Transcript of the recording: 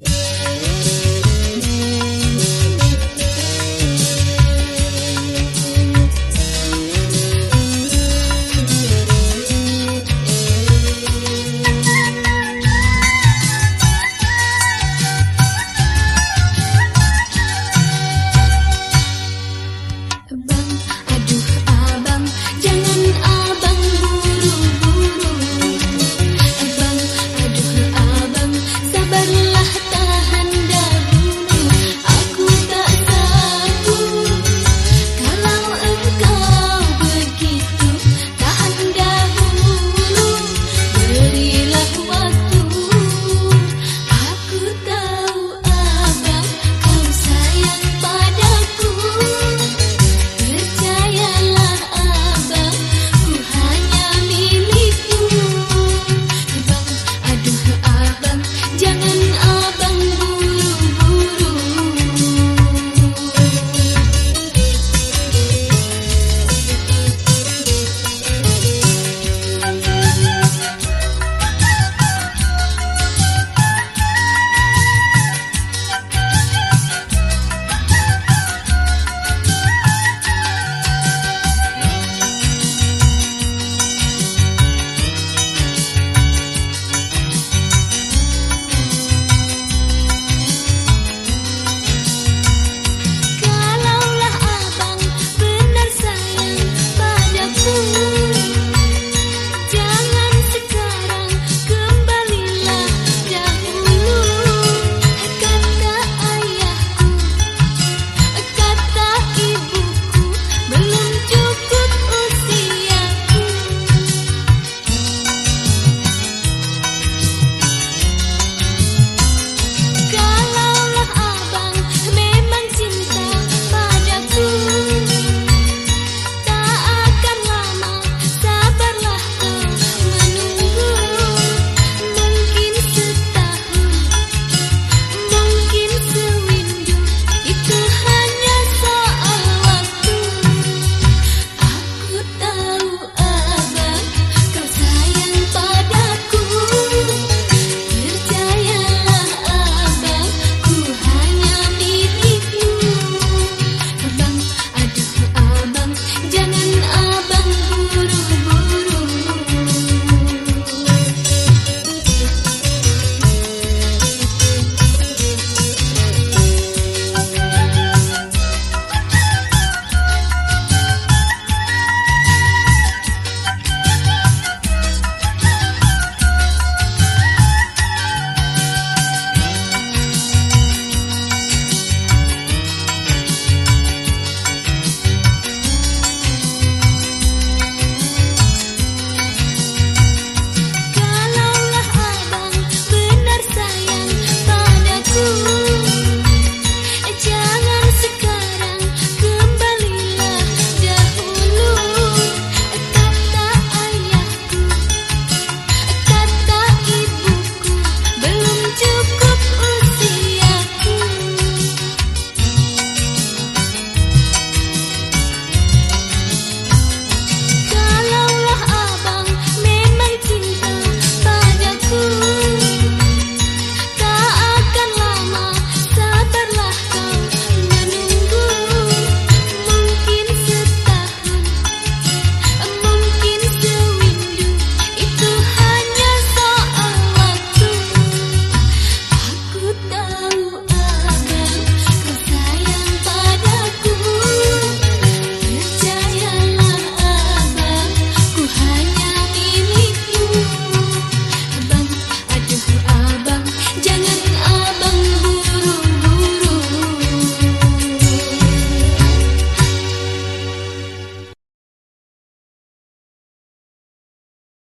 Yeah.